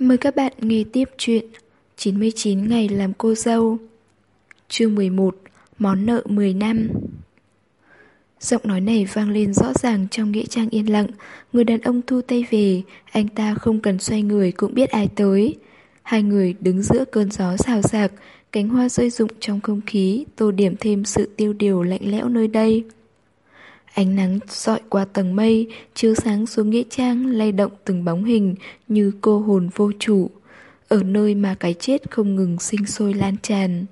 Mời các bạn nghe tiếp chuyện 99 ngày làm cô dâu. Chương 11 Món nợ 10 năm. Giọng nói này vang lên rõ ràng trong nghĩa trang yên lặng. Người đàn ông thu tay về, Anh ta không cần xoay người cũng biết ai tới. Hai người đứng giữa cơn gió xào xạc, Cánh hoa rơi rụng trong không khí, Tô điểm thêm sự tiêu điều lạnh lẽo nơi đây. Ánh nắng dọi qua tầng mây, chiếu sáng xuống nghĩa trang lay động từng bóng hình như cô hồn vô chủ, ở nơi mà cái chết không ngừng sinh sôi lan tràn.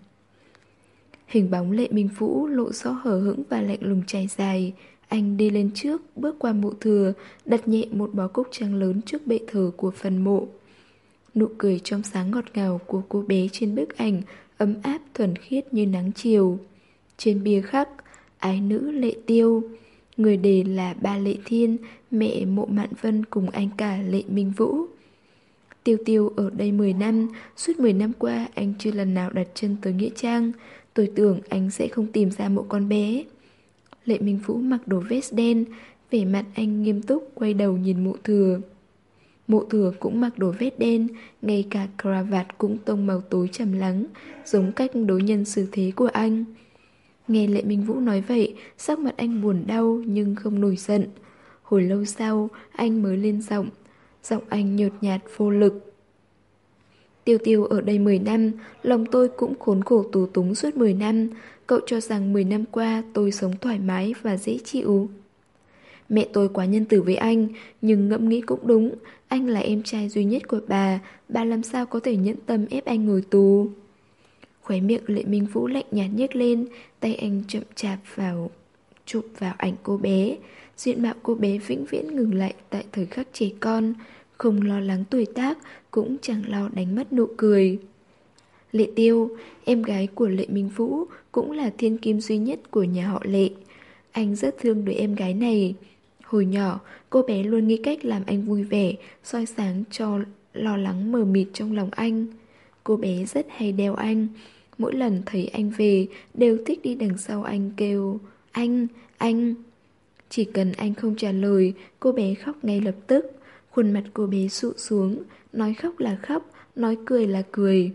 Hình bóng lệ minh vũ lộ rõ hở hững và lạnh lùng chảy dài. Anh đi lên trước, bước qua mộ thừa, đặt nhẹ một bó cúc trắng lớn trước bệ thờ của phần mộ. Nụ cười trong sáng ngọt ngào của cô bé trên bức ảnh ấm áp thuần khiết như nắng chiều. Trên bia khắc, ái nữ lệ tiêu. Người đề là ba Lệ Thiên, mẹ Mộ Mạn Vân cùng anh cả Lệ Minh Vũ. Tiêu Tiêu ở đây 10 năm, suốt 10 năm qua anh chưa lần nào đặt chân tới Nghĩa Trang. Tôi tưởng anh sẽ không tìm ra mộ con bé. Lệ Minh Vũ mặc đồ vest đen, vẻ mặt anh nghiêm túc quay đầu nhìn mộ thừa. Mộ thừa cũng mặc đồ vest đen, ngay cả cravat cũng tông màu tối trầm lắng, giống cách đối nhân xử thế của anh. Nghe Lệ Minh Vũ nói vậy, sắc mặt anh buồn đau nhưng không nổi giận. Hồi lâu sau, anh mới lên giọng. Giọng anh nhợt nhạt vô lực. Tiêu tiêu ở đây 10 năm, lòng tôi cũng khốn khổ tù túng suốt 10 năm. Cậu cho rằng 10 năm qua tôi sống thoải mái và dễ chịu. Mẹ tôi quá nhân tử với anh, nhưng ngẫm nghĩ cũng đúng. Anh là em trai duy nhất của bà, bà làm sao có thể nhẫn tâm ép anh ngồi tù. Khóe miệng Lệ Minh Vũ lạnh nhạt nhếch lên, tay anh chậm chạp vào chụp vào ảnh cô bé. Diện mạo cô bé vĩnh viễn ngừng lại tại thời khắc trẻ con, không lo lắng tuổi tác, cũng chẳng lo đánh mất nụ cười. Lệ Tiêu, em gái của Lệ Minh Vũ, cũng là thiên kim duy nhất của nhà họ Lệ. Anh rất thương đứa em gái này. Hồi nhỏ, cô bé luôn nghĩ cách làm anh vui vẻ, soi sáng cho lo lắng mờ mịt trong lòng anh. Cô bé rất hay đeo anh, Mỗi lần thấy anh về Đều thích đi đằng sau anh kêu Anh, anh Chỉ cần anh không trả lời Cô bé khóc ngay lập tức Khuôn mặt cô bé sụ xuống Nói khóc là khóc Nói cười là cười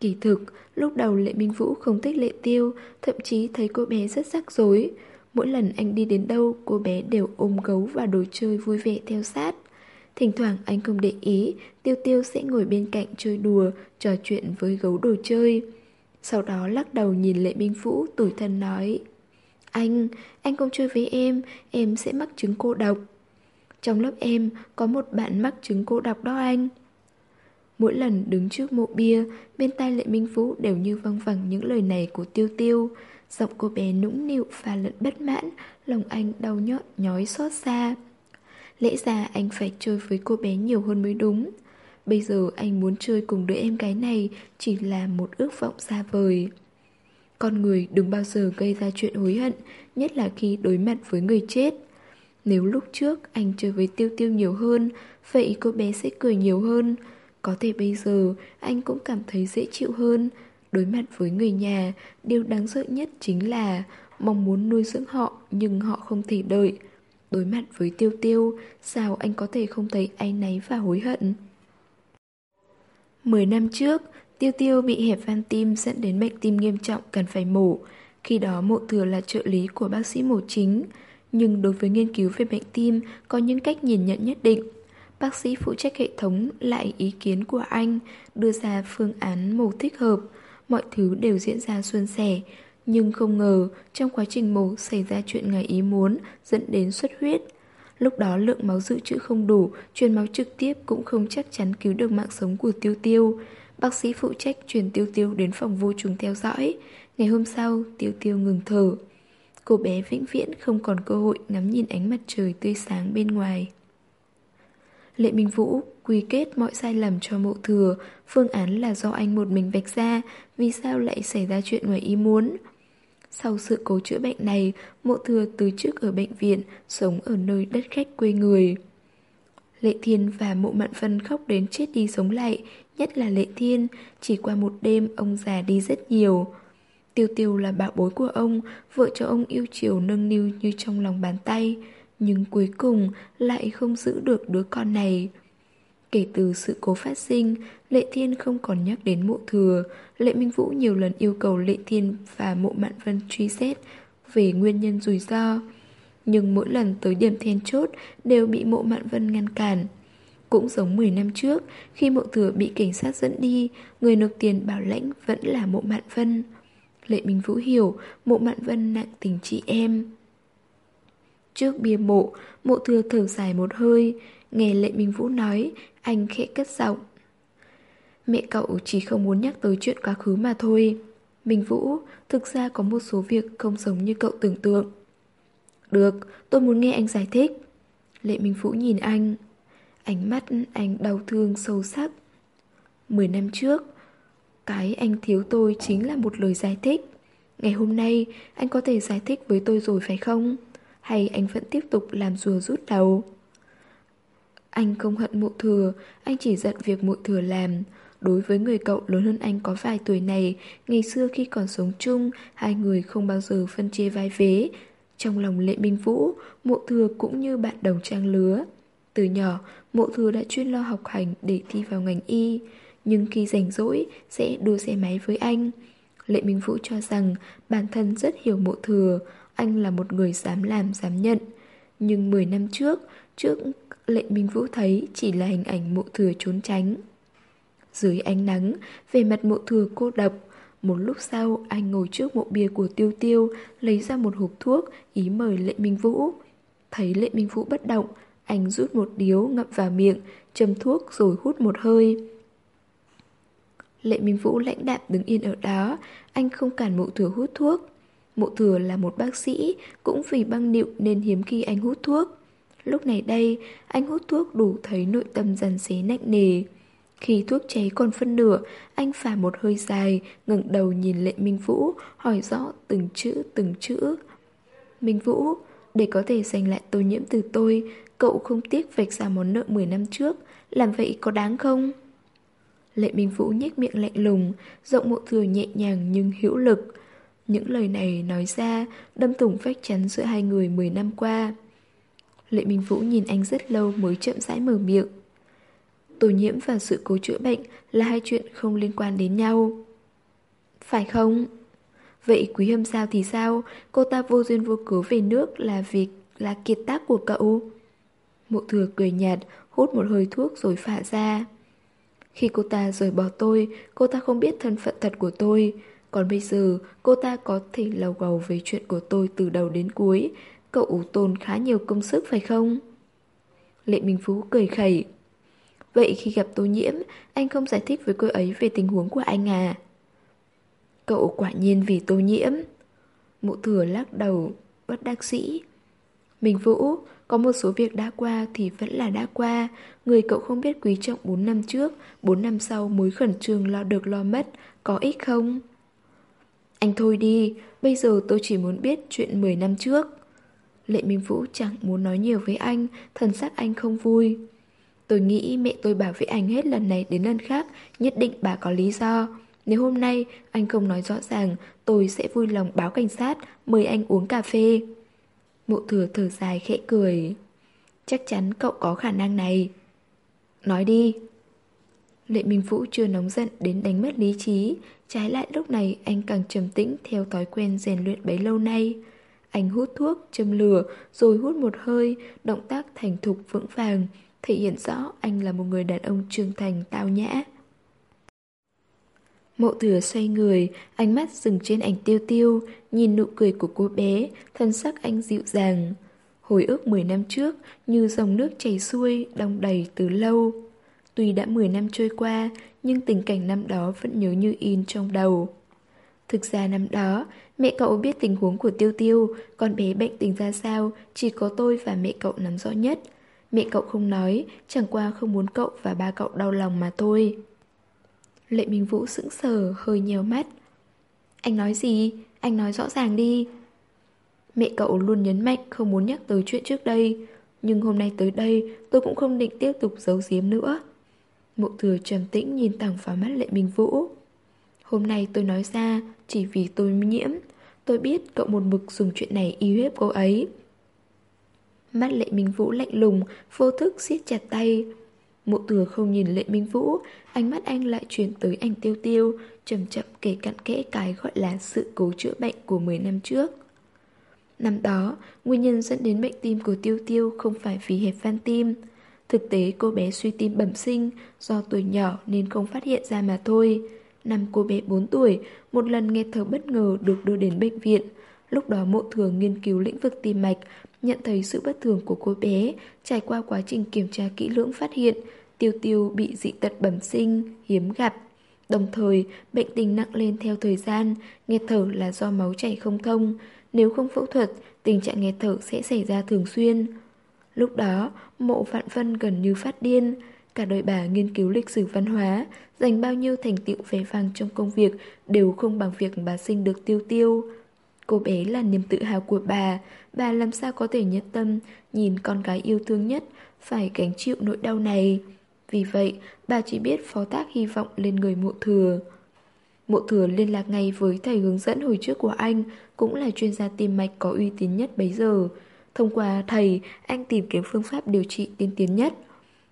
Kỳ thực, lúc đầu Lệ Minh Vũ không thích Lệ Tiêu, thậm chí thấy cô bé rất rắc rối. Mỗi lần anh đi đến đâu, cô bé đều ôm gấu và đồ chơi vui vẻ theo sát. Thỉnh thoảng anh không để ý, Tiêu Tiêu sẽ ngồi bên cạnh chơi đùa, trò chuyện với gấu đồ chơi. Sau đó lắc đầu nhìn Lệ Minh Vũ tủi thân nói Anh, anh không chơi với em, em sẽ mắc chứng cô độc. Trong lớp em có một bạn mắc chứng cô độc đó anh. Mỗi lần đứng trước mộ bia, bên tai Lệ Minh Vũ đều như văng vẳng những lời này của Tiêu Tiêu. Giọng cô bé nũng nịu và lẫn bất mãn, lòng anh đau nhót nhói xót xa. Lẽ ra anh phải chơi với cô bé nhiều hơn mới đúng. Bây giờ anh muốn chơi cùng đứa em gái này chỉ là một ước vọng xa vời. Con người đừng bao giờ gây ra chuyện hối hận, nhất là khi đối mặt với người chết. Nếu lúc trước anh chơi với Tiêu Tiêu nhiều hơn, vậy cô bé sẽ cười nhiều hơn. Có thể bây giờ anh cũng cảm thấy dễ chịu hơn. Đối mặt với người nhà, điều đáng sợ nhất chính là mong muốn nuôi dưỡng họ nhưng họ không thể đợi. Đối mặt với Tiêu Tiêu, sao anh có thể không thấy áy náy và hối hận? 10 năm trước, Tiêu Tiêu bị hẹp van tim dẫn đến bệnh tim nghiêm trọng cần phải mổ. Khi đó mộ thừa là trợ lý của bác sĩ mổ chính. Nhưng đối với nghiên cứu về bệnh tim có những cách nhìn nhận nhất định. Bác sĩ phụ trách hệ thống lại ý kiến của anh, đưa ra phương án mổ thích hợp. Mọi thứ đều diễn ra suôn sẻ. Nhưng không ngờ, trong quá trình mổ xảy ra chuyện ngoài ý muốn, dẫn đến xuất huyết. Lúc đó lượng máu dự trữ không đủ, truyền máu trực tiếp cũng không chắc chắn cứu được mạng sống của Tiêu Tiêu. Bác sĩ phụ trách truyền Tiêu Tiêu đến phòng vô trùng theo dõi. Ngày hôm sau, Tiêu Tiêu ngừng thở. Cô bé vĩnh viễn không còn cơ hội ngắm nhìn ánh mặt trời tươi sáng bên ngoài. Lệ Minh Vũ quy kết mọi sai lầm cho mộ thừa, phương án là do anh một mình vạch ra, vì sao lại xảy ra chuyện ngoài ý muốn. Sau sự cố chữa bệnh này, mộ thừa từ trước ở bệnh viện, sống ở nơi đất khách quê người. Lệ Thiên và mộ mạn phân khóc đến chết đi sống lại, nhất là Lệ Thiên, chỉ qua một đêm ông già đi rất nhiều. Tiêu tiêu là bảo bối của ông, vợ cho ông yêu chiều nâng niu như trong lòng bàn tay, nhưng cuối cùng lại không giữ được đứa con này. Kể từ sự cố phát sinh, Lệ Thiên không còn nhắc đến mộ thừa. Lệ Minh Vũ nhiều lần yêu cầu Lệ Thiên và mộ Mạn Vân truy xét về nguyên nhân rủi ro. Nhưng mỗi lần tới điểm then chốt đều bị mộ Mạn Vân ngăn cản. Cũng giống 10 năm trước, khi mộ thừa bị cảnh sát dẫn đi, người nộp tiền bảo lãnh vẫn là mộ Mạn Vân. Lệ Minh Vũ hiểu mộ Mạn Vân nặng tình chị em. Trước bia mộ, mộ thừa thở dài một hơi, nghe Lệ Minh Vũ nói, anh khẽ cất giọng. Mẹ cậu chỉ không muốn nhắc tới chuyện quá khứ mà thôi. Minh Vũ, thực ra có một số việc không giống như cậu tưởng tượng. Được, tôi muốn nghe anh giải thích. Lệ Minh Vũ nhìn anh. Ánh mắt anh đau thương sâu sắc. Mười năm trước, cái anh thiếu tôi chính là một lời giải thích. Ngày hôm nay, anh có thể giải thích với tôi rồi phải không? Hay anh vẫn tiếp tục làm rùa rút đầu? Anh không hận mộ thừa, anh chỉ giận việc mộ thừa làm. Đối với người cậu lớn hơn anh có vài tuổi này, ngày xưa khi còn sống chung, hai người không bao giờ phân chia vai vế. Trong lòng lệ minh vũ, mộ thừa cũng như bạn đồng trang lứa. Từ nhỏ, mộ thừa đã chuyên lo học hành để thi vào ngành y, nhưng khi rảnh rỗi sẽ đua xe máy với anh. Lệ Minh Vũ cho rằng bản thân rất hiểu mộ thừa, anh là một người dám làm dám nhận. Nhưng 10 năm trước, trước Lệ Minh Vũ thấy chỉ là hình ảnh mộ thừa trốn tránh. Dưới ánh nắng, về mặt mộ thừa cô độc, một lúc sau anh ngồi trước mộ bia của Tiêu Tiêu, lấy ra một hộp thuốc, ý mời Lệ Minh Vũ. Thấy Lệ Minh Vũ bất động, anh rút một điếu ngậm vào miệng, châm thuốc rồi hút một hơi. Lệ Minh Vũ lãnh đạm đứng yên ở đó, anh không cản mộ thừa hút thuốc. Mộ thừa là một bác sĩ, cũng vì băng điệu nên hiếm khi anh hút thuốc. Lúc này đây, anh hút thuốc đủ thấy nội tâm dần xế nặng nề. Khi thuốc cháy còn phân nửa, anh phả một hơi dài, ngẩng đầu nhìn Lệ Minh Vũ, hỏi rõ từng chữ từng chữ. Minh Vũ, để có thể giành lại tô nhiễm từ tôi, cậu không tiếc vạch ra món nợ 10 năm trước, làm vậy có đáng không? Lệ Minh Vũ nhếch miệng lạnh lùng, giọng mộ thừa nhẹ nhàng nhưng hữu lực. Những lời này nói ra, đâm thủng vách chắn giữa hai người 10 năm qua. Lệ Minh Vũ nhìn anh rất lâu mới chậm rãi mở miệng. Tổ nhiễm và sự cố chữa bệnh là hai chuyện không liên quan đến nhau. Phải không? Vậy Quý Hâm sao thì sao? Cô ta vô duyên vô cớ về nước là việc là kiệt tác của cậu. Mộ thừa cười nhạt, hút một hơi thuốc rồi phả ra. Khi cô ta rời bỏ tôi, cô ta không biết thân phận thật của tôi. Còn bây giờ, cô ta có thể lầu gầu về chuyện của tôi từ đầu đến cuối. Cậu tồn khá nhiều công sức phải không? Lệ Minh Phú cười khẩy. Vậy khi gặp Tô Nhiễm, anh không giải thích với cô ấy về tình huống của anh à? Cậu quả nhiên vì Tô Nhiễm. Mụ thừa lắc đầu, bất đắc sĩ. Minh Vũ, có một số việc đã qua thì vẫn là đã qua. Người cậu không biết quý trọng 4 năm trước, 4 năm sau mới khẩn trương lo được lo mất, có ích không? Anh thôi đi, bây giờ tôi chỉ muốn biết chuyện 10 năm trước. Lệ Minh Vũ chẳng muốn nói nhiều với anh, thần sắc anh không vui. Tôi nghĩ mẹ tôi bảo với anh hết lần này đến lần khác, nhất định bà có lý do. Nếu hôm nay anh không nói rõ ràng, tôi sẽ vui lòng báo cảnh sát, mời anh uống cà phê. Mộ thừa thở dài khẽ cười. Chắc chắn cậu có khả năng này. Nói đi. Lệ Minh Vũ chưa nóng giận đến đánh mất lý trí, trái lại lúc này anh càng trầm tĩnh theo thói quen rèn luyện bấy lâu nay. Anh hút thuốc, châm lửa, rồi hút một hơi, động tác thành thục vững vàng, thể hiện rõ anh là một người đàn ông trưởng thành tao nhã. Mộ thừa xoay người, ánh mắt dừng trên ảnh tiêu tiêu, nhìn nụ cười của cô bé, thân sắc anh dịu dàng. Hồi ức 10 năm trước, như dòng nước chảy xuôi, đong đầy từ lâu. Tuy đã 10 năm trôi qua, nhưng tình cảnh năm đó vẫn nhớ như in trong đầu. Thực ra năm đó, mẹ cậu biết tình huống của Tiêu Tiêu, con bé bệnh tình ra sao, chỉ có tôi và mẹ cậu nắm rõ nhất. Mẹ cậu không nói, chẳng qua không muốn cậu và ba cậu đau lòng mà thôi. Lệ Minh Vũ sững sờ, hơi nhiều mắt. Anh nói gì? Anh nói rõ ràng đi. Mẹ cậu luôn nhấn mạnh không muốn nhắc tới chuyện trước đây. Nhưng hôm nay tới đây, tôi cũng không định tiếp tục giấu giếm nữa. Mộ thừa trầm tĩnh nhìn thẳng vào mắt Lệ Minh Vũ. Hôm nay tôi nói ra chỉ vì tôi nhiễm. Tôi biết cậu một mực dùng chuyện này y hiếp cô ấy. Mắt Lệ Minh Vũ lạnh lùng, vô thức siết chặt tay. Mộ thừa không nhìn Lệ Minh Vũ, ánh mắt anh lại chuyển tới anh Tiêu Tiêu, chậm chậm kể cặn kẽ cái gọi là sự cố chữa bệnh của 10 năm trước. Năm đó, nguyên nhân dẫn đến bệnh tim của Tiêu Tiêu không phải vì hẹp van tim. Thực tế cô bé suy tim bẩm sinh, do tuổi nhỏ nên không phát hiện ra mà thôi. Năm cô bé 4 tuổi, một lần nghe thở bất ngờ được đưa đến bệnh viện. Lúc đó mộ thường nghiên cứu lĩnh vực tim mạch, nhận thấy sự bất thường của cô bé, trải qua quá trình kiểm tra kỹ lưỡng phát hiện, tiêu tiêu bị dị tật bẩm sinh, hiếm gặp. Đồng thời, bệnh tình nặng lên theo thời gian, nghe thở là do máu chảy không thông. Nếu không phẫu thuật, tình trạng nghe thở sẽ xảy ra thường xuyên. Lúc đó, mộ vạn vân gần như phát điên. Cả đời bà nghiên cứu lịch sử văn hóa, dành bao nhiêu thành tựu vẻ vang trong công việc đều không bằng việc bà sinh được tiêu tiêu. Cô bé là niềm tự hào của bà, bà làm sao có thể nhất tâm nhìn con gái yêu thương nhất phải gánh chịu nỗi đau này. Vì vậy, bà chỉ biết phó tác hy vọng lên người mộ thừa. Mộ thừa liên lạc ngay với thầy hướng dẫn hồi trước của anh, cũng là chuyên gia tim mạch có uy tín nhất bấy giờ. Thông qua thầy, anh tìm kiếm phương pháp điều trị tiên tiến nhất.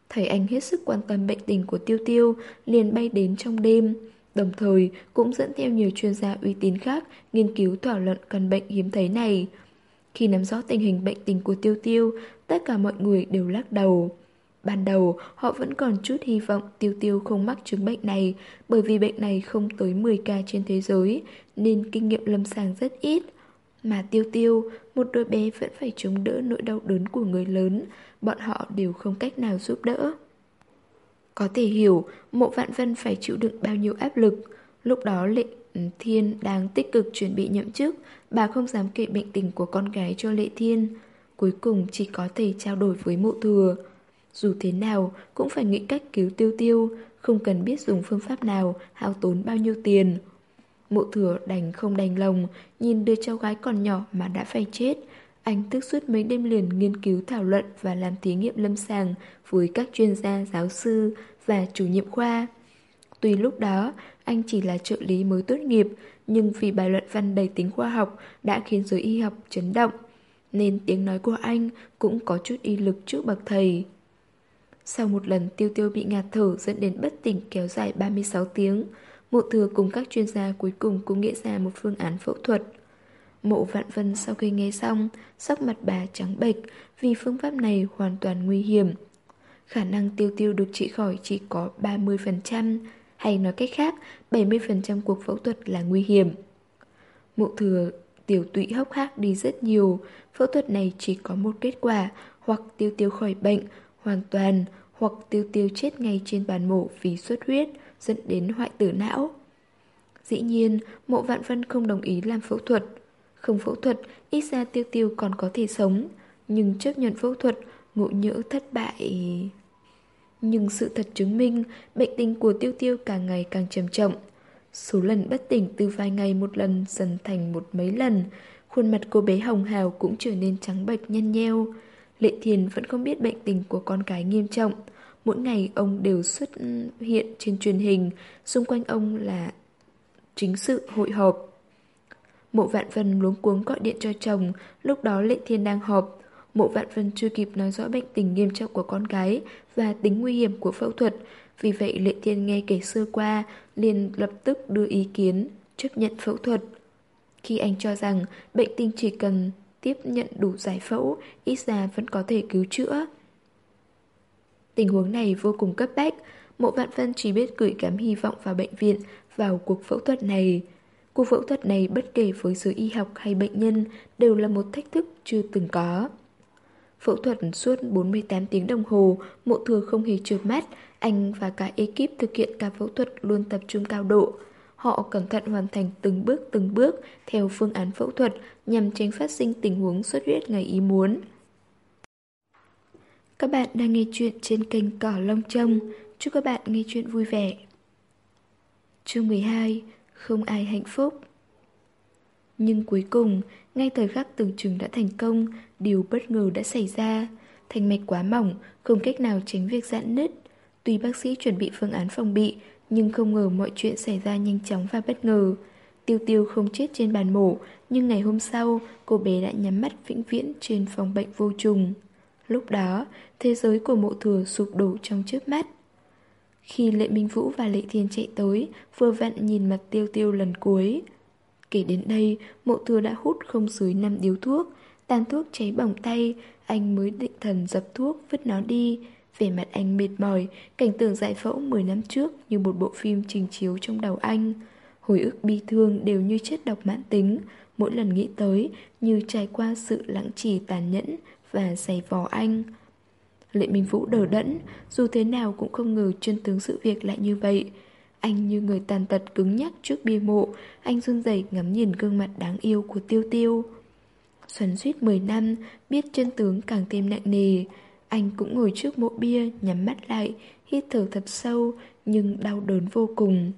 Thầy anh hết sức quan tâm bệnh tình của Tiêu Tiêu, liền bay đến trong đêm. Đồng thời cũng dẫn theo nhiều chuyên gia uy tín khác nghiên cứu thảo luận căn bệnh hiếm thấy này. Khi nắm rõ tình hình bệnh tình của Tiêu Tiêu, tất cả mọi người đều lắc đầu. Ban đầu, họ vẫn còn chút hy vọng Tiêu Tiêu không mắc chứng bệnh này, bởi vì bệnh này không tới 10 ca trên thế giới, nên kinh nghiệm lâm sàng rất ít. Mà Tiêu Tiêu, một đôi bé vẫn phải chống đỡ nỗi đau đớn của người lớn, bọn họ đều không cách nào giúp đỡ. Có thể hiểu, mộ vạn vân phải chịu đựng bao nhiêu áp lực. Lúc đó Lệ ừ, Thiên đang tích cực chuẩn bị nhậm chức, bà không dám kể bệnh tình của con gái cho Lệ Thiên. Cuối cùng chỉ có thể trao đổi với mộ thừa. Dù thế nào, cũng phải nghĩ cách cứu tiêu tiêu, không cần biết dùng phương pháp nào, hao tốn bao nhiêu tiền. Mộ thừa đành không đành lòng, nhìn đứa cháu gái còn nhỏ mà đã phải chết. Anh thức suốt mấy đêm liền nghiên cứu thảo luận và làm thí nghiệm lâm sàng với các chuyên gia, giáo sư và chủ nhiệm khoa. Tuy lúc đó anh chỉ là trợ lý mới tốt nghiệp, nhưng vì bài luận văn đầy tính khoa học đã khiến giới y học chấn động, nên tiếng nói của anh cũng có chút y lực trước bậc thầy. Sau một lần tiêu tiêu bị ngạt thở dẫn đến bất tỉnh kéo dài 36 tiếng, mộ thừa cùng các chuyên gia cuối cùng cũng nghĩ ra một phương án phẫu thuật. Mộ vạn vân sau khi nghe xong, sắc mặt bà trắng bệch vì phương pháp này hoàn toàn nguy hiểm. Khả năng tiêu tiêu được trị khỏi chỉ có 30%, hay nói cách khác, 70% cuộc phẫu thuật là nguy hiểm. Mộ thừa tiểu tụy hốc hác đi rất nhiều, phẫu thuật này chỉ có một kết quả, hoặc tiêu tiêu khỏi bệnh, hoàn toàn, hoặc tiêu tiêu chết ngay trên bàn mổ vì xuất huyết, dẫn đến hoại tử não. Dĩ nhiên, mộ vạn vân không đồng ý làm phẫu thuật. Không phẫu thuật, ít ra tiêu tiêu còn có thể sống. Nhưng chấp nhận phẫu thuật, ngộ nhỡ thất bại... Nhưng sự thật chứng minh, bệnh tình của tiêu tiêu càng ngày càng trầm trọng. Số lần bất tỉnh từ vài ngày một lần dần thành một mấy lần. Khuôn mặt cô bé hồng hào cũng trở nên trắng bệch nhăn nheo. Lệ Thiền vẫn không biết bệnh tình của con cái nghiêm trọng. Mỗi ngày ông đều xuất hiện trên truyền hình, xung quanh ông là chính sự hội họp. Mộ Vạn Vân luống cuống gọi điện cho chồng, lúc đó Lệ Thiên đang họp. Mộ Vạn Vân chưa kịp nói rõ bệnh tình nghiêm trọng của con gái và tính nguy hiểm của phẫu thuật, vì vậy Lệ Thiên nghe kể sơ qua, liền lập tức đưa ý kiến, chấp nhận phẫu thuật. Khi anh cho rằng bệnh tình chỉ cần tiếp nhận đủ giải phẫu, ít ra vẫn có thể cứu chữa. Tình huống này vô cùng cấp bách, Mộ Vạn Vân chỉ biết gửi gắm hy vọng vào bệnh viện vào cuộc phẫu thuật này. Cuộc phẫu thuật này bất kể với giới y học hay bệnh nhân đều là một thách thức chưa từng có. Phẫu thuật suốt 48 tiếng đồng hồ, mộ thừa không hề trượt mắt, anh và cả ekip thực hiện ca phẫu thuật luôn tập trung cao độ. Họ cẩn thận hoàn thành từng bước từng bước theo phương án phẫu thuật nhằm tránh phát sinh tình huống xuất huyết ngày ý muốn. Các bạn đang nghe chuyện trên kênh Cỏ Long Trông. Chúc các bạn nghe chuyện vui vẻ. Chương 12 Không ai hạnh phúc Nhưng cuối cùng, ngay thời khắc tưởng chừng đã thành công, điều bất ngờ đã xảy ra. Thành mạch quá mỏng, không cách nào tránh việc giãn nứt. Tuy bác sĩ chuẩn bị phương án phòng bị, nhưng không ngờ mọi chuyện xảy ra nhanh chóng và bất ngờ. Tiêu tiêu không chết trên bàn mổ, nhưng ngày hôm sau, cô bé đã nhắm mắt vĩnh viễn trên phòng bệnh vô trùng. Lúc đó, thế giới của mộ thừa sụp đổ trong chớp mắt. Khi Lệ Minh Vũ và Lệ Thiên chạy tới, vừa vặn nhìn mặt tiêu tiêu lần cuối. Kể đến đây, mộ thừa đã hút không dưới năm điếu thuốc, tàn thuốc cháy bỏng tay, anh mới định thần dập thuốc, vứt nó đi. Về mặt anh mệt mỏi, cảnh tượng giải phẫu 10 năm trước như một bộ phim trình chiếu trong đầu anh. Hồi ức bi thương đều như chất độc mãn tính, mỗi lần nghĩ tới như trải qua sự lãng trì tàn nhẫn và giày vò anh. Lệ Minh Vũ đờ đẫn, dù thế nào cũng không ngờ chân tướng sự việc lại như vậy. Anh như người tàn tật cứng nhắc trước bia mộ, anh run rẩy ngắm nhìn gương mặt đáng yêu của Tiêu Tiêu. Xoắn suýt 10 năm, biết chân tướng càng thêm nặng nề. Anh cũng ngồi trước mộ bia, nhắm mắt lại, hít thở thật sâu, nhưng đau đớn vô cùng.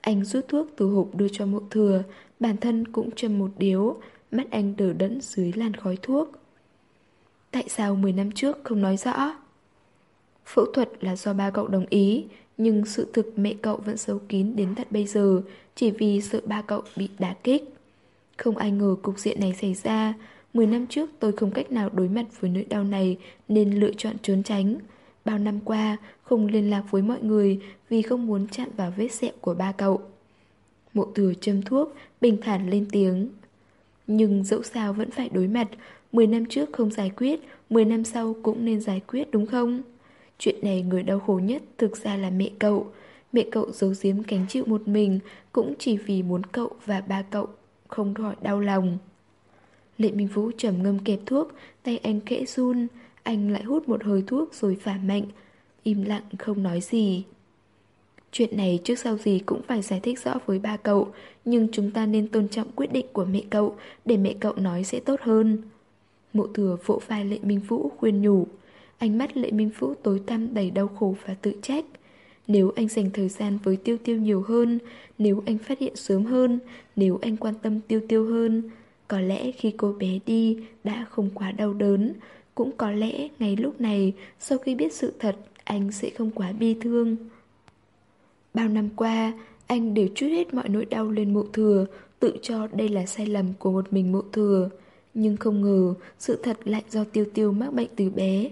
Anh rút thuốc từ hộp đưa cho mộ thừa, bản thân cũng châm một điếu, mắt anh đờ đẫn dưới làn khói thuốc. Tại sao 10 năm trước không nói rõ? Phẫu thuật là do ba cậu đồng ý, nhưng sự thực mẹ cậu vẫn giấu kín đến tận bây giờ, chỉ vì sợ ba cậu bị đả kích. Không ai ngờ cục diện này xảy ra, 10 năm trước tôi không cách nào đối mặt với nỗi đau này nên lựa chọn trốn tránh. Bao năm qua, không liên lạc với mọi người vì không muốn chạm vào vết sẹo của ba cậu. Mộ từ châm thuốc, bình thản lên tiếng. Nhưng dẫu sao vẫn phải đối mặt, 10 năm trước không giải quyết, 10 năm sau cũng nên giải quyết đúng không? Chuyện này người đau khổ nhất thực ra là mẹ cậu. Mẹ cậu giấu giếm cánh chịu một mình cũng chỉ vì muốn cậu và ba cậu không khỏi đau lòng. Lệ Minh Vũ trầm ngâm kẹp thuốc, tay anh kẽ run, anh lại hút một hơi thuốc rồi phả mạnh, im lặng không nói gì. Chuyện này trước sau gì cũng phải giải thích rõ với ba cậu, nhưng chúng ta nên tôn trọng quyết định của mẹ cậu, để mẹ cậu nói sẽ tốt hơn. Mộ thừa vỗ vai Lệ Minh Vũ khuyên nhủ. Ánh mắt Lệ Minh Vũ tối tăm đầy đau khổ và tự trách. Nếu anh dành thời gian với Tiêu Tiêu nhiều hơn, nếu anh phát hiện sớm hơn, nếu anh quan tâm Tiêu Tiêu hơn, có lẽ khi cô bé đi đã không quá đau đớn, cũng có lẽ ngay lúc này, sau khi biết sự thật, anh sẽ không quá bi thương. Bao năm qua, anh đều chút hết mọi nỗi đau lên mộ thừa, tự cho đây là sai lầm của một mình mộ thừa. Nhưng không ngờ, sự thật lại do tiêu tiêu mắc bệnh từ bé.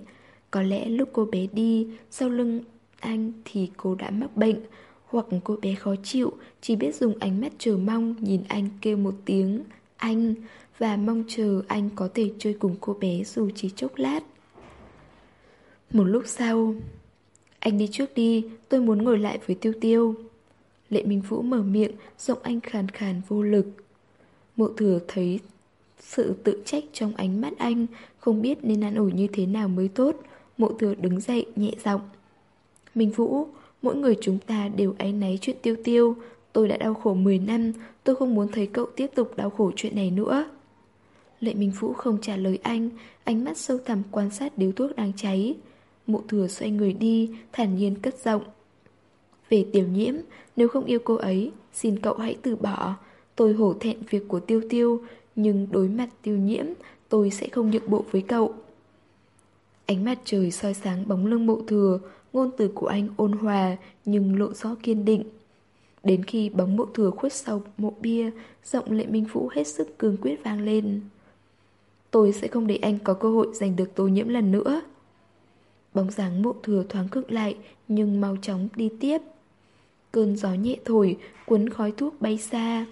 Có lẽ lúc cô bé đi, sau lưng anh thì cô đã mắc bệnh, hoặc cô bé khó chịu, chỉ biết dùng ánh mắt chờ mong nhìn anh kêu một tiếng, anh, và mong chờ anh có thể chơi cùng cô bé dù chỉ chốc lát. Một lúc sau, anh đi trước đi, tôi muốn ngồi lại với Tiêu Tiêu. Lệ Minh Vũ mở miệng, giọng anh khàn khàn vô lực. Mộ thừa thấy sự tự trách trong ánh mắt anh, không biết nên ăn ủi như thế nào mới tốt. Mộ thừa đứng dậy, nhẹ giọng. Minh Vũ, mỗi người chúng ta đều áy náy chuyện tiêu tiêu. Tôi đã đau khổ 10 năm, tôi không muốn thấy cậu tiếp tục đau khổ chuyện này nữa. Lệ Minh Vũ không trả lời anh, ánh mắt sâu thẳm quan sát điếu thuốc đang cháy. Mộ thừa xoay người đi, thản nhiên cất giọng. Về tiểu nhiễm, nếu không yêu cô ấy, xin cậu hãy từ bỏ. Tôi hổ thẹn việc của tiêu tiêu, nhưng đối mặt tiêu nhiễm, tôi sẽ không nhượng bộ với cậu. Ánh mặt trời soi sáng bóng lưng mộ thừa, ngôn từ của anh ôn hòa nhưng lộ rõ kiên định. Đến khi bóng mộ thừa khuất sau mộ bia, giọng lệ minh vũ hết sức cương quyết vang lên. Tôi sẽ không để anh có cơ hội giành được tô nhiễm lần nữa. Bóng dáng mộ thừa thoáng cực lại nhưng mau chóng đi tiếp. Cơn gió nhẹ thổi, cuốn khói thuốc bay xa.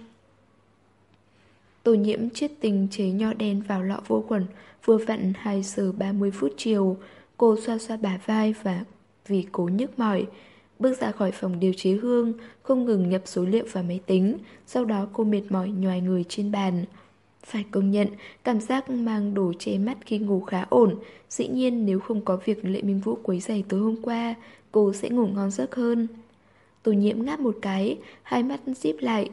Tô nhiễm chiết tình chế nho đen vào lọ vô khuẩn, vừa vặn 2 giờ 30 phút chiều. Cô xoa xoa bả vai và vì cố nhức mỏi. Bước ra khỏi phòng điều chế hương, không ngừng nhập số liệu vào máy tính, sau đó cô mệt mỏi nhòi người trên bàn. Phải công nhận, cảm giác mang đồ che mắt khi ngủ khá ổn. Dĩ nhiên nếu không có việc Lệ Minh Vũ quấy giày tối hôm qua, cô sẽ ngủ ngon giấc hơn. Tô nhiễm ngáp một cái, hai mắt díp lại.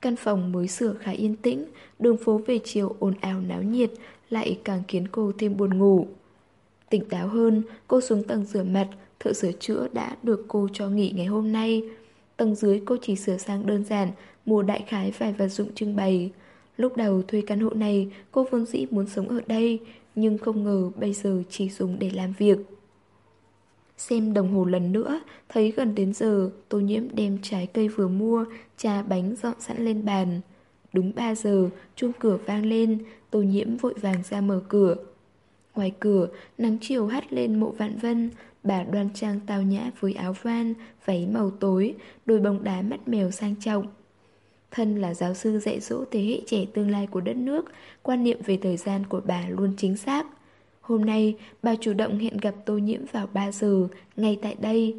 Căn phòng mới sửa khá yên tĩnh, đường phố về chiều ồn ào náo nhiệt, lại càng khiến cô thêm buồn ngủ. Tỉnh táo hơn, cô xuống tầng rửa mặt, thợ sửa chữa đã được cô cho nghỉ ngày hôm nay. Tầng dưới cô chỉ sửa sang đơn giản, mua đại khái vài vật dụng trưng bày. Lúc đầu thuê căn hộ này, cô vốn dĩ muốn sống ở đây, nhưng không ngờ bây giờ chỉ dùng để làm việc. Xem đồng hồ lần nữa, thấy gần đến giờ, tô nhiễm đem trái cây vừa mua, trà bánh dọn sẵn lên bàn. Đúng 3 giờ, chuông cửa vang lên, tô nhiễm vội vàng ra mở cửa. Ngoài cửa, nắng chiều hắt lên mộ vạn vân, bà đoan trang tao nhã với áo van, váy màu tối, đôi bông đá mắt mèo sang trọng. Thân là giáo sư dạy dỗ thế hệ trẻ tương lai của đất nước, quan niệm về thời gian của bà luôn chính xác. Hôm nay, bà chủ động hẹn gặp Tô Nhiễm vào 3 giờ, ngay tại đây.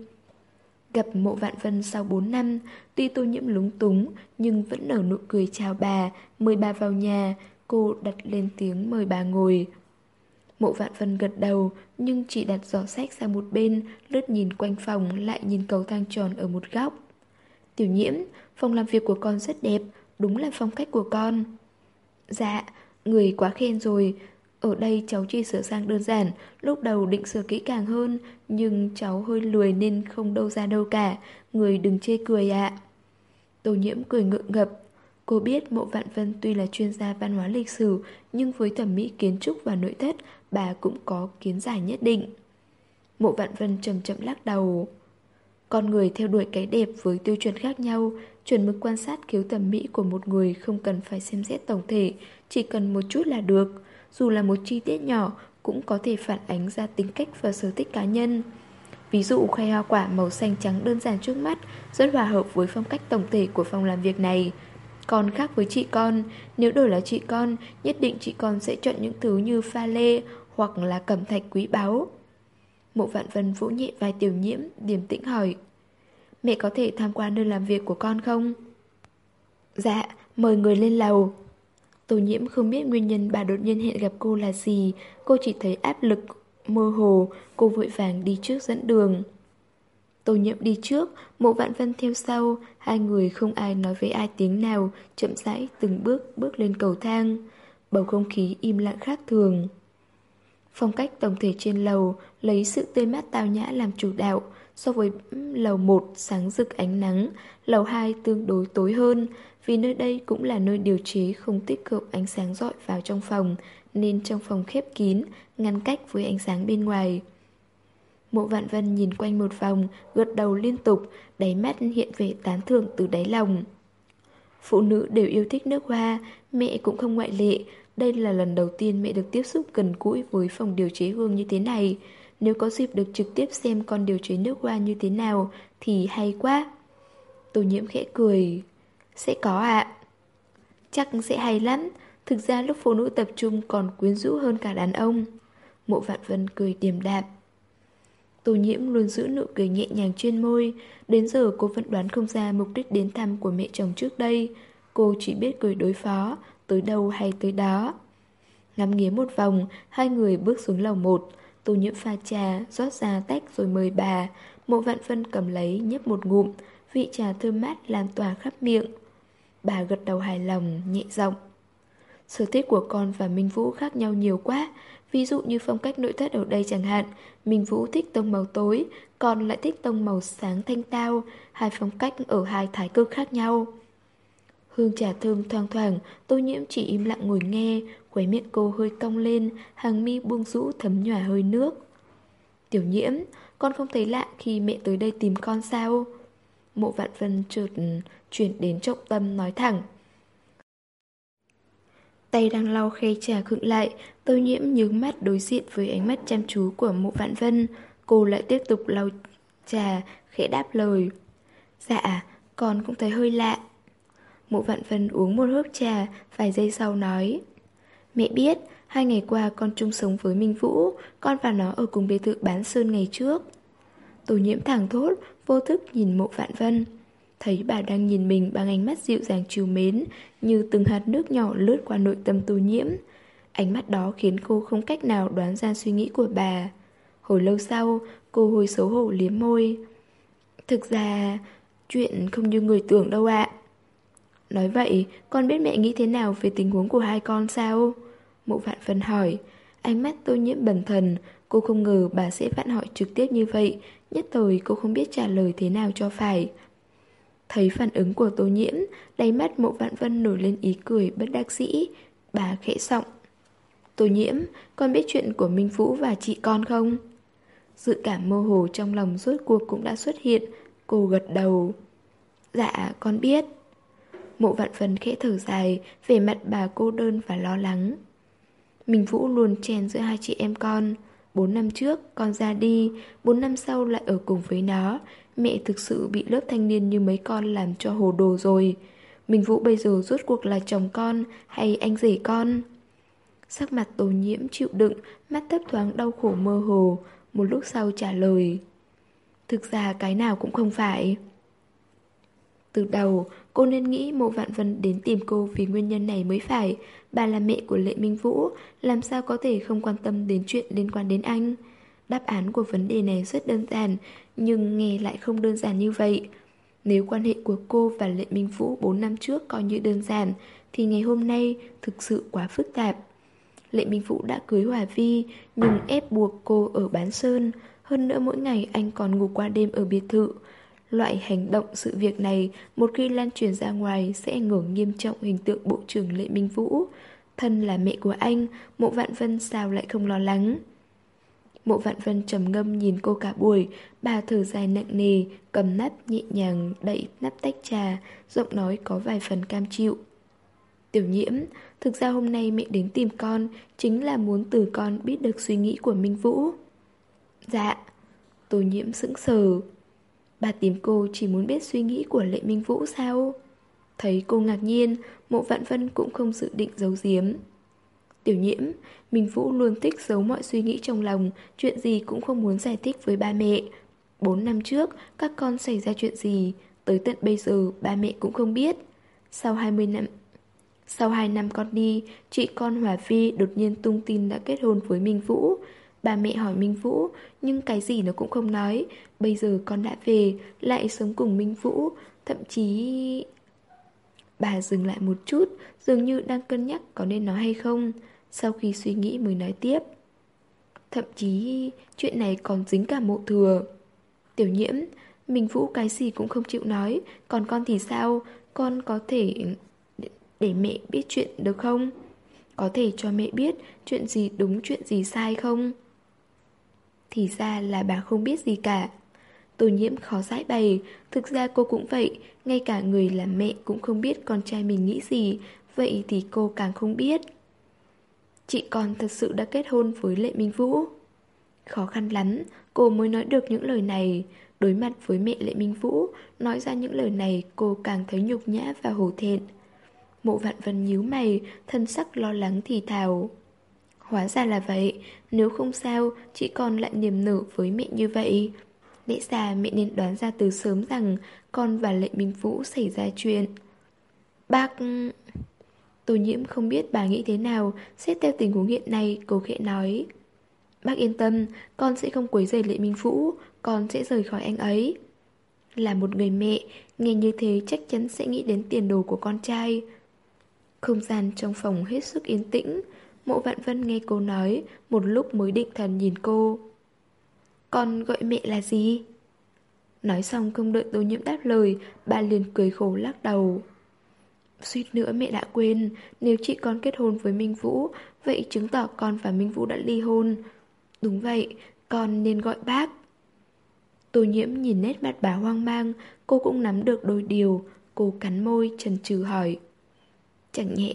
Gặp mộ vạn vân sau 4 năm, tuy Tô Nhiễm lúng túng, nhưng vẫn nở nụ cười chào bà, mời bà vào nhà, cô đặt lên tiếng mời bà ngồi. Mộ vạn vân gật đầu, nhưng chỉ đặt giỏ sách sang một bên, lướt nhìn quanh phòng, lại nhìn cầu thang tròn ở một góc. Tiểu nhiễm, phòng làm việc của con rất đẹp, đúng là phong cách của con. Dạ, người quá khen rồi, ở đây cháu chỉ sửa sang đơn giản, lúc đầu định sửa kỹ càng hơn, nhưng cháu hơi lười nên không đâu ra đâu cả, người đừng chê cười ạ. Tô nhiễm cười ngượng ngập. Cô biết mộ vạn vân tuy là chuyên gia văn hóa lịch sử, nhưng với thẩm mỹ kiến trúc và nội thất, bà cũng có kiến giải nhất định. Mộ vạn vân chậm chậm lắc đầu. Con người theo đuổi cái đẹp với tiêu chuẩn khác nhau, chuẩn mực quan sát khiếu thẩm mỹ của một người không cần phải xem xét tổng thể, chỉ cần một chút là được dù là một chi tiết nhỏ cũng có thể phản ánh ra tính cách và sở thích cá nhân. Ví dụ khoai hoa quả màu xanh trắng đơn giản trước mắt rất hòa hợp với phong cách tổng thể của phòng làm việc này. Còn khác với chị con, nếu đổi là chị con, nhất định chị con sẽ chọn những thứ như pha lê hoặc là cẩm thạch quý báu. Mộ vạn vân vỗ nhẹ vai tiểu nhiễm, điềm tĩnh hỏi. Mẹ có thể tham quan nơi làm việc của con không? Dạ, mời người lên lầu. Tô nhiễm không biết nguyên nhân bà đột nhiên hẹn gặp cô là gì, cô chỉ thấy áp lực, mơ hồ, cô vội vàng đi trước dẫn đường. Tô nhiễm đi trước, mộ vạn vân theo sau, hai người không ai nói với ai tiếng nào, chậm rãi từng bước bước lên cầu thang. Bầu không khí im lặng khác thường. Phong cách tổng thể trên lầu lấy sự tươi mát tao nhã làm chủ đạo, so với lầu 1 sáng rực ánh nắng, lầu 2 tương đối tối hơn, vì nơi đây cũng là nơi điều chế không tích hợp ánh sáng dọi vào trong phòng, nên trong phòng khép kín, ngăn cách với ánh sáng bên ngoài. Mộ vạn vân nhìn quanh một vòng, gật đầu liên tục, đáy mắt hiện vẻ tán thưởng từ đáy lòng. Phụ nữ đều yêu thích nước hoa, mẹ cũng không ngoại lệ. Đây là lần đầu tiên mẹ được tiếp xúc gần gũi với phòng điều chế hương như thế này. Nếu có dịp được trực tiếp xem con điều chế nước hoa như thế nào thì hay quá. Tô nhiễm khẽ cười. Sẽ có ạ. Chắc sẽ hay lắm. Thực ra lúc phụ nữ tập trung còn quyến rũ hơn cả đàn ông. Mộ vạn vân cười điềm đạm. Tô nhiễm luôn giữ nụ cười nhẹ nhàng trên môi. Đến giờ cô vẫn đoán không ra mục đích đến thăm của mẹ chồng trước đây. Cô chỉ biết cười đối phó, tới đâu hay tới đó. Ngắm nghía một vòng, hai người bước xuống lầu một. Tô nhiễm pha trà, rót ra tách rồi mời bà. Mộ vạn phân cầm lấy, nhấp một ngụm. Vị trà thơm mát lan tỏa khắp miệng. Bà gật đầu hài lòng, nhẹ giọng. Sở thích của con và Minh Vũ khác nhau nhiều quá. Ví dụ như phong cách nội thất ở đây chẳng hạn, Minh Vũ thích tông màu tối, còn lại thích tông màu sáng thanh tao, hai phong cách ở hai thái cực khác nhau. Hương trà thơm thoang thoảng, tô nhiễm chỉ im lặng ngồi nghe, khóe miệng cô hơi cong lên, hàng mi buông rũ thấm nhòa hơi nước. Tiểu nhiễm, con không thấy lạ khi mẹ tới đây tìm con sao? Mộ vạn vân chợt ừ, chuyển đến trọng tâm nói thẳng. Tay đang lau khay trà khựng lại, tô nhiễm nhướng mắt đối diện với ánh mắt chăm chú của mộ vạn vân. Cô lại tiếp tục lau trà, khẽ đáp lời. Dạ, con cũng thấy hơi lạ. Mộ vạn vân uống một hớp trà, vài giây sau nói. Mẹ biết, hai ngày qua con chung sống với Minh Vũ, con và nó ở cùng biệt thự bán sơn ngày trước. Tổ nhiễm thẳng thốt, vô thức nhìn mộ vạn vân. Thấy bà đang nhìn mình bằng ánh mắt dịu dàng chiều mến, như từng hạt nước nhỏ lướt qua nội tâm tô nhiễm. Ánh mắt đó khiến cô không cách nào đoán ra suy nghĩ của bà. Hồi lâu sau, cô hồi xấu hổ liếm môi. Thực ra, chuyện không như người tưởng đâu ạ. Nói vậy, con biết mẹ nghĩ thế nào về tình huống của hai con sao? Mộ vạn phần hỏi. Ánh mắt tô nhiễm bần thần, cô không ngờ bà sẽ vặn hỏi trực tiếp như vậy, nhất thời cô không biết trả lời thế nào cho phải. Thấy phản ứng của tô nhiễm, đáy mắt mộ vạn vân nổi lên ý cười bất đắc dĩ, bà khẽ giọng. Tô nhiễm, con biết chuyện của Minh Vũ và chị con không? Dự cảm mơ hồ trong lòng rốt cuộc cũng đã xuất hiện, cô gật đầu. Dạ, con biết. Mộ vạn phần khẽ thở dài, về mặt bà cô đơn và lo lắng. Mình Vũ luôn chèn giữa hai chị em con. Bốn năm trước, con ra đi, bốn năm sau lại ở cùng với nó. Mẹ thực sự bị lớp thanh niên như mấy con làm cho hồ đồ rồi. Mình Vũ bây giờ rốt cuộc là chồng con hay anh rể con? Sắc mặt tổ nhiễm chịu đựng, mắt thấp thoáng đau khổ mơ hồ, một lúc sau trả lời. Thực ra cái nào cũng không phải. Từ đầu, cô nên nghĩ Mộ Vạn Vân đến tìm cô vì nguyên nhân này mới phải. Bà là mẹ của Lệ Minh Vũ, làm sao có thể không quan tâm đến chuyện liên quan đến anh? Đáp án của vấn đề này rất đơn giản, nhưng nghe lại không đơn giản như vậy. Nếu quan hệ của cô và Lệ Minh Vũ 4 năm trước coi như đơn giản, thì ngày hôm nay thực sự quá phức tạp. Lệ Minh Vũ đã cưới Hòa Vi, nhưng ép buộc cô ở Bán Sơn. Hơn nữa mỗi ngày anh còn ngủ qua đêm ở biệt thự. Loại hành động sự việc này một khi lan truyền ra ngoài sẽ ảnh hưởng nghiêm trọng hình tượng Bộ trưởng Lệ Minh Vũ. Thân là mẹ của anh, Mộ Vạn Vân sao lại không lo lắng. Mộ Vạn Vân trầm ngâm nhìn cô cả buổi, bà thở dài nặng nề, cầm nắp nhẹ nhàng đậy nắp tách trà, giọng nói có vài phần cam chịu. Tiểu nhiễm, thực ra hôm nay mẹ đến tìm con chính là muốn từ con biết được suy nghĩ của Minh Vũ. Dạ, Tô nhiễm sững sờ. Bà tìm cô chỉ muốn biết suy nghĩ của Lệ Minh Vũ sao? Thấy cô ngạc nhiên, mộ vạn vân cũng không dự định giấu giếm. Tiểu nhiễm, Minh Vũ luôn thích giấu mọi suy nghĩ trong lòng, chuyện gì cũng không muốn giải thích với ba mẹ. Bốn năm trước, các con xảy ra chuyện gì, tới tận bây giờ ba mẹ cũng không biết. Sau 20 năm... Sau 2 năm con đi, chị con Hòa Phi đột nhiên tung tin đã kết hôn với Minh Vũ. Bà mẹ hỏi Minh Vũ, nhưng cái gì nó cũng không nói. Bây giờ con đã về, lại sống cùng Minh Vũ, thậm chí... Bà dừng lại một chút, dường như đang cân nhắc có nên nói hay không. Sau khi suy nghĩ mới nói tiếp. Thậm chí chuyện này còn dính cả mộ thừa. Tiểu nhiễm, Minh Vũ cái gì cũng không chịu nói, còn con thì sao? Con có thể để mẹ biết chuyện được không? Có thể cho mẹ biết chuyện gì đúng chuyện gì sai không? Thì ra là bà không biết gì cả. Tô nhiễm khó giải bày, Thực ra cô cũng vậy, Ngay cả người là mẹ cũng không biết con trai mình nghĩ gì, Vậy thì cô càng không biết. Chị con thật sự đã kết hôn với Lệ Minh Vũ. Khó khăn lắm, Cô mới nói được những lời này. Đối mặt với mẹ Lệ Minh Vũ, Nói ra những lời này, cô càng thấy nhục nhã và hổ thẹn. Mộ vạn vân nhíu mày, Thân sắc lo lắng thì thào. Hóa ra là vậy, nếu không sao, chị con lại niềm nở với mẹ như vậy. Lẽ ra mẹ nên đoán ra từ sớm rằng con và Lệ Minh Vũ xảy ra chuyện. Bác... Tô nhiễm không biết bà nghĩ thế nào, xét theo tình huống hiện nay, cô khẽ nói. Bác yên tâm, con sẽ không quấy rầy Lệ Minh Vũ, con sẽ rời khỏi anh ấy. Là một người mẹ, nghe như thế chắc chắn sẽ nghĩ đến tiền đồ của con trai. Không gian trong phòng hết sức yên tĩnh, Mộ Vạn Vân nghe cô nói, một lúc mới định thần nhìn cô. Con gọi mẹ là gì? Nói xong không đợi Tô Nhiễm đáp lời, bà liền cười khổ lắc đầu. Suýt nữa mẹ đã quên, nếu chị con kết hôn với Minh Vũ, vậy chứng tỏ con và Minh Vũ đã ly hôn. Đúng vậy, con nên gọi bác. Tô nhiễm nhìn nét mặt bà hoang mang, cô cũng nắm được đôi điều, cô cắn môi, trần trừ hỏi. Chẳng nhẽ,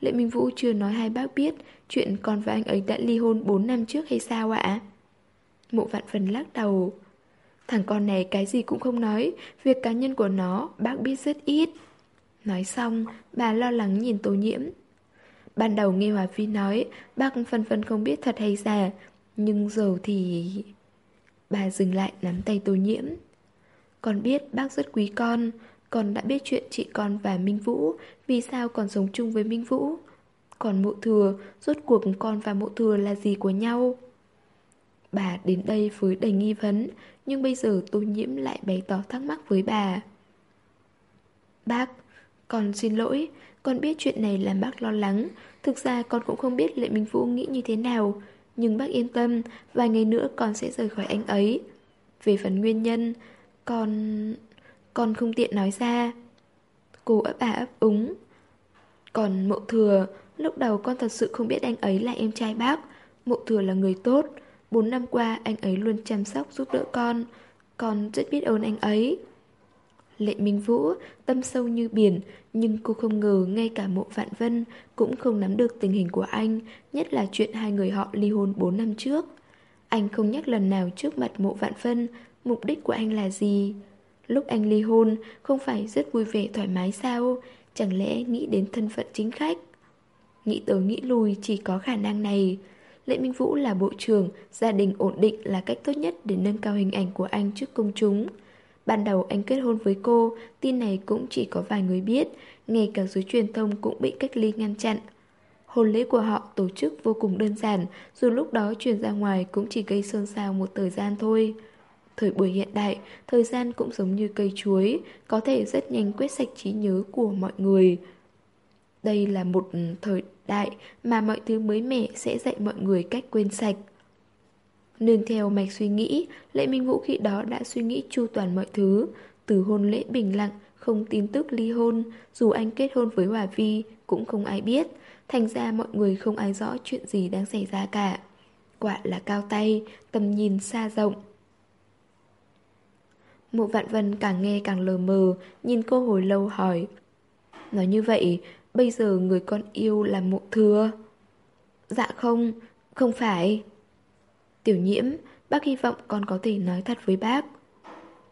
Lệ Minh Vũ chưa nói hai bác biết Chuyện con và anh ấy đã ly hôn 4 năm trước hay sao ạ? Mộ vạn phần lắc đầu. Thằng con này cái gì cũng không nói, Việc cá nhân của nó bác biết rất ít. Nói xong, Bà lo lắng nhìn tô nhiễm. Ban đầu nghe Hòa Phi nói, Bác phân phân không biết thật hay giả, Nhưng giờ thì... Bà dừng lại nắm tay tô nhiễm. Con biết bác rất quý con con đã biết chuyện chị con và Minh Vũ vì sao còn sống chung với Minh Vũ? Còn mộ thừa, Rốt cuộc con và mộ thừa là gì của nhau? Bà đến đây với đầy nghi vấn, Nhưng bây giờ tô nhiễm lại bày tỏ thắc mắc với bà. Bác, Con xin lỗi, Con biết chuyện này làm bác lo lắng. Thực ra con cũng không biết Lệ Minh Vũ nghĩ như thế nào. Nhưng bác yên tâm, Vài ngày nữa con sẽ rời khỏi anh ấy. Về phần nguyên nhân, Con... Con không tiện nói ra. Cô ấp à ấp úng. Còn mộ thừa Lúc đầu con thật sự không biết anh ấy là em trai bác. Mộ thừa là người tốt. Bốn năm qua anh ấy luôn chăm sóc giúp đỡ con. Con rất biết ơn anh ấy. Lệ Minh Vũ, tâm sâu như biển, nhưng cô không ngờ ngay cả mộ vạn vân cũng không nắm được tình hình của anh, nhất là chuyện hai người họ ly hôn 4 năm trước. Anh không nhắc lần nào trước mặt mộ vạn vân, mục đích của anh là gì? Lúc anh ly hôn, không phải rất vui vẻ thoải mái sao? Chẳng lẽ nghĩ đến thân phận chính khách? Nghĩ tới nghĩ lui chỉ có khả năng này. Lệ Minh Vũ là bộ trưởng, gia đình ổn định là cách tốt nhất để nâng cao hình ảnh của anh trước công chúng. Ban đầu anh kết hôn với cô, tin này cũng chỉ có vài người biết, ngay cả giới truyền thông cũng bị cách ly ngăn chặn. Hôn lễ của họ tổ chức vô cùng đơn giản, dù lúc đó truyền ra ngoài cũng chỉ gây xôn xao một thời gian thôi. Thời buổi hiện đại, thời gian cũng giống như cây chuối, có thể rất nhanh quét sạch trí nhớ của mọi người. Đây là một ừ, thời đại mà mọi thứ mới mẻ sẽ dạy mọi người cách quên sạch. Nương theo mạch suy nghĩ, Lệ Minh Vũ khi đó đã suy nghĩ chu toàn mọi thứ, từ hôn lễ bình lặng, không tin tức ly hôn, dù anh kết hôn với Hòa Vi cũng không ai biết, thành ra mọi người không ai rõ chuyện gì đang xảy ra cả. Quả là cao tay, tầm nhìn xa rộng. Mộ vạn vân càng nghe càng lờ mờ, nhìn cô hồi lâu hỏi. Nói như vậy, bây giờ người con yêu là mộ thừa? Dạ không, không phải. Tiểu nhiễm, bác hy vọng con có thể nói thật với bác.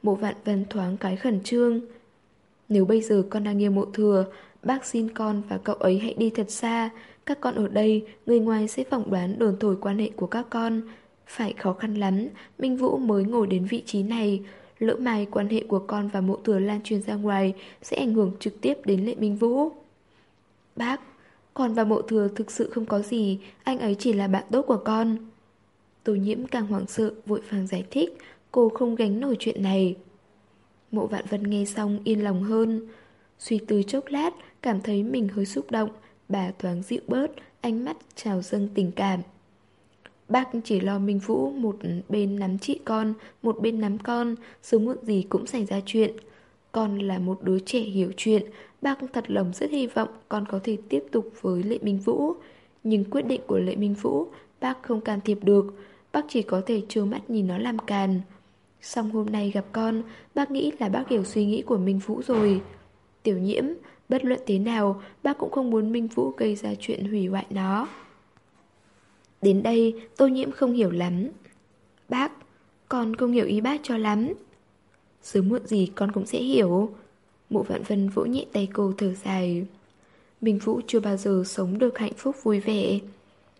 Mộ vạn vân thoáng cái khẩn trương. Nếu bây giờ con đang yêu mộ thừa, bác xin con và cậu ấy hãy đi thật xa. Các con ở đây, người ngoài sẽ phỏng đoán đồn thổi quan hệ của các con. Phải khó khăn lắm, Minh Vũ mới ngồi đến vị trí này. Lỡ mai quan hệ của con và mộ thừa lan truyền ra ngoài sẽ ảnh hưởng trực tiếp đến Lệ Minh Vũ. Bác, con và mộ thừa thực sự không có gì, anh ấy chỉ là bạn tốt của con. Tô nhiễm càng hoảng sợ, vội vàng giải thích, cô không gánh nổi chuyện này. Mộ vạn vân nghe xong yên lòng hơn. Suy tư chốc lát, cảm thấy mình hơi xúc động, bà thoáng dịu bớt, ánh mắt trào dâng tình cảm. Bác chỉ lo Minh Vũ một bên nắm chị con, một bên nắm con, sớm muộn gì cũng xảy ra chuyện. Con là một đứa trẻ hiểu chuyện, bác thật lòng rất hy vọng con có thể tiếp tục với Lệ Minh Vũ. Nhưng quyết định của Lệ Minh Vũ, bác không can thiệp được, bác chỉ có thể trơ mắt nhìn nó làm càn. Xong hôm nay gặp con, bác nghĩ là bác hiểu suy nghĩ của Minh Vũ rồi. Tiểu nhiễm, bất luận thế nào, bác cũng không muốn Minh Vũ gây ra chuyện hủy hoại nó. Đến đây, tô nhiễm không hiểu lắm. Bác, con không hiểu ý bác cho lắm. Sớm muộn gì con cũng sẽ hiểu. Mộ vạn vân vỗ nhẹ tay cô thở dài. bình Vũ chưa bao giờ sống được hạnh phúc vui vẻ.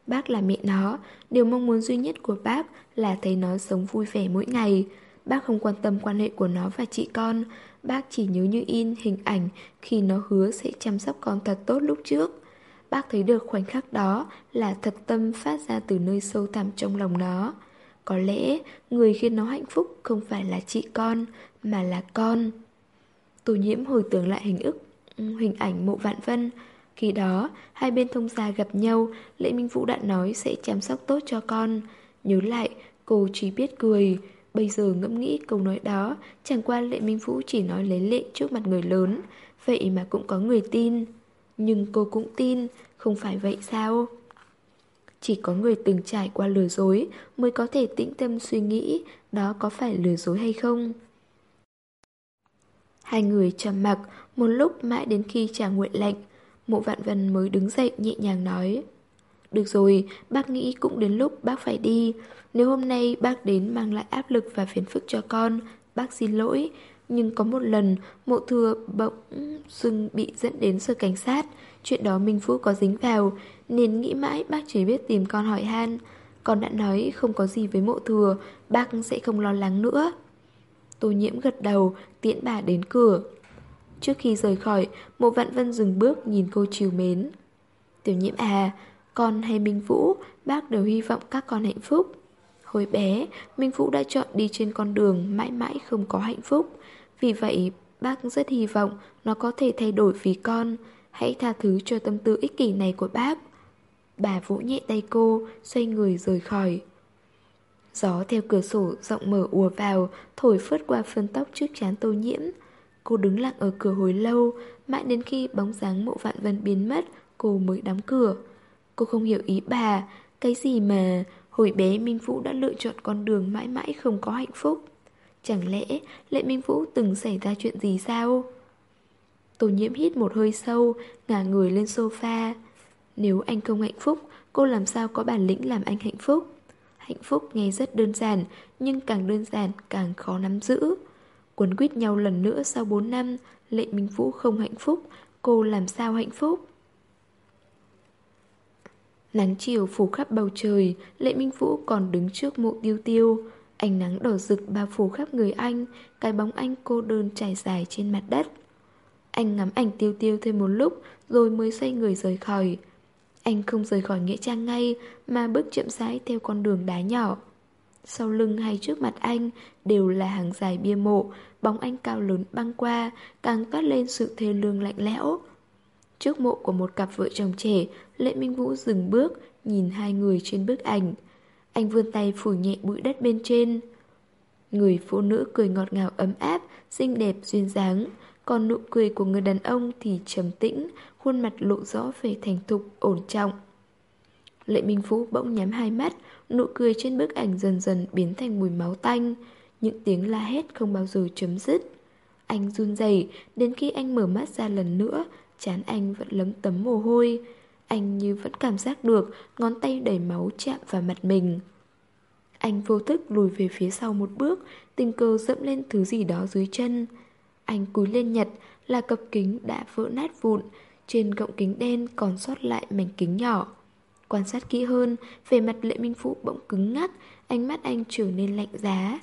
Bác là mẹ nó, điều mong muốn duy nhất của bác là thấy nó sống vui vẻ mỗi ngày. Bác không quan tâm quan hệ của nó và chị con, bác chỉ nhớ như in hình ảnh khi nó hứa sẽ chăm sóc con thật tốt lúc trước. Bác thấy được khoảnh khắc đó là thật tâm phát ra từ nơi sâu thẳm trong lòng nó. Có lẽ người khiến nó hạnh phúc không phải là chị con, mà là con. Tô nhiễm hồi tưởng lại hình ức, ừ, hình ảnh mộ vạn vân, khi đó, hai bên thông gia gặp nhau, Lệ Minh Vũ đã nói sẽ chăm sóc tốt cho con. Nhớ lại, cô chỉ biết cười. Bây giờ ngẫm nghĩ câu nói đó, chẳng qua Lệ Minh Vũ chỉ nói lấy lệ trước mặt người lớn. Vậy mà cũng có người tin. Nhưng cô cũng tin, không phải vậy sao? Chỉ có người từng trải qua lừa dối mới có thể tĩnh tâm suy nghĩ đó có phải lừa dối hay không. Hai người trầm mặc một lúc mãi đến khi trả nguyện lệnh, Mộ vạn vân mới đứng dậy nhẹ nhàng nói Được rồi, bác nghĩ cũng đến lúc bác phải đi Nếu hôm nay bác đến mang lại áp lực và phiền phức cho con Bác xin lỗi nhưng có một lần mộ thừa bỗng dưng bị dẫn đến sở cảnh sát Chuyện đó Minh Phú có dính vào Nên nghĩ mãi bác chỉ biết tìm con hỏi han Con đã nói không có gì với mộ thừa Bác sẽ không lo lắng nữa Tô nhiễm gật đầu Tiễn bà đến cửa Trước khi rời khỏi, mộ vạn vân dừng bước nhìn cô chiều mến. Tiểu nhiễm à, con hay Minh Vũ, bác đều hy vọng các con hạnh phúc. Hồi bé, Minh Vũ đã chọn đi trên con đường mãi mãi không có hạnh phúc. Vì vậy, bác rất hy vọng nó có thể thay đổi vì con. Hãy tha thứ cho tâm tư ích kỷ này của bác. Bà vỗ nhẹ tay cô, xoay người rời khỏi. Gió theo cửa sổ rộng mở ùa vào, thổi phớt qua phân tóc trước chán tô nhiễm. Cô đứng lặng ở cửa hồi lâu, mãi đến khi bóng dáng mộ vạn vân biến mất, cô mới đóng cửa. Cô không hiểu ý bà, cái gì mà hồi bé Minh Vũ đã lựa chọn con đường mãi mãi không có hạnh phúc. Chẳng lẽ Lệ Minh Vũ từng xảy ra chuyện gì sao? Tô nhiễm hít một hơi sâu, ngả người lên sofa. Nếu anh không hạnh phúc, cô làm sao có bản lĩnh làm anh hạnh phúc? Hạnh phúc nghe rất đơn giản, nhưng càng đơn giản càng khó nắm giữ. Quấn quýt nhau lần nữa sau 4 năm, Lệ Minh Vũ không hạnh phúc, cô làm sao hạnh phúc? Nắng chiều phủ khắp bầu trời, Lệ Minh Vũ còn đứng trước mộ tiêu tiêu. Ánh nắng đỏ rực bao phủ khắp người anh, cái bóng anh cô đơn trải dài trên mặt đất. Anh ngắm ảnh tiêu tiêu thêm một lúc rồi mới xoay người rời khỏi. Anh không rời khỏi Nghĩa Trang ngay mà bước chậm rãi theo con đường đá nhỏ. Sau lưng hay trước mặt anh đều là hàng dài bia mộ, bóng anh cao lớn băng qua, càng toát lên sự thê lương lạnh lẽo. Trước mộ của một cặp vợ chồng trẻ, Lệ Minh Vũ dừng bước, nhìn hai người trên bức ảnh. Anh vươn tay phủ nhẹ bụi đất bên trên. Người phụ nữ cười ngọt ngào ấm áp, xinh đẹp duyên dáng. Còn nụ cười của người đàn ông thì trầm tĩnh, khuôn mặt lộ rõ về thành thục, ổn trọng. Lệ Minh Phú bỗng nhắm hai mắt, nụ cười trên bức ảnh dần dần biến thành mùi máu tanh. Những tiếng la hét không bao giờ chấm dứt. Anh run rẩy đến khi anh mở mắt ra lần nữa, chán anh vẫn lấm tấm mồ hôi. Anh như vẫn cảm giác được ngón tay đầy máu chạm vào mặt mình. Anh vô thức lùi về phía sau một bước, tình cờ dẫm lên thứ gì đó dưới chân. Anh cúi lên nhặt là cặp kính đã vỡ nát vụn, trên gọng kính đen còn sót lại mảnh kính nhỏ. Quan sát kỹ hơn, về mặt Lệ Minh Phụ bỗng cứng ngắc, ánh mắt anh trở nên lạnh giá.